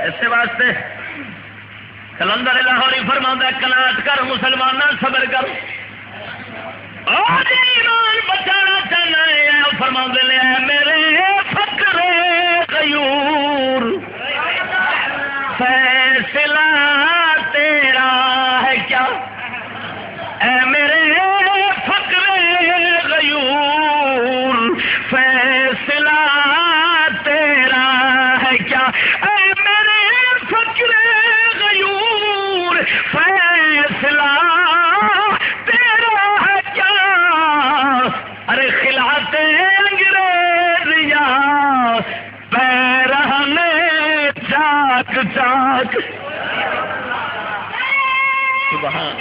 ایسے واسطے کلندر لاہوری فرما کناٹ کر مسلمان صبر کر۔ ایمان بچانا چاہنا ہے فرما لیا میرے فکر غیور، فیصلہ تیرا ہے کیا؟ اے میرے فکر غیور، فیصلہ تیرا ہے کیا؟ ارے کھلاتے انگریزیا پیرہنے چاک چاک۔ سبحان